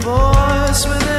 voice within.